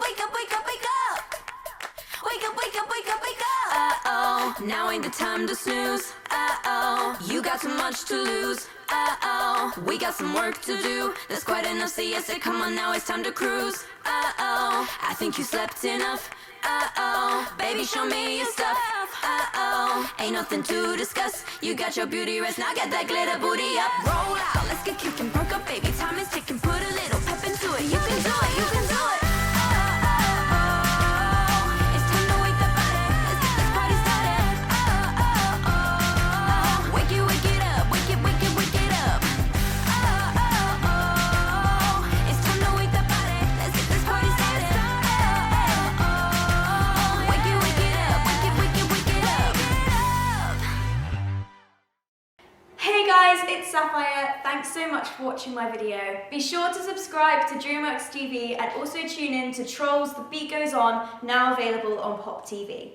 wake up, wake up, wake up. Wake up, wake up, wake up, wake up. Uh oh, now ain't the time to snooze. Uh oh, you got too much to lose. Uh oh, we got some work to do. There's quite enough siesta. Come on now, it's time to cruise. Uh oh, I think you slept enough. Uh oh, baby, show me your stuff. Uh oh, ain't nothing to discuss. You got your beauty rest, now get that glitter booty up. Roll out, let's get kicking, broken. Guys, it's Sapphire. Thanks so much for watching my video. Be sure to subscribe to DreamWorks TV and also tune in to Trolls The Beat Goes On, now available on Pop TV.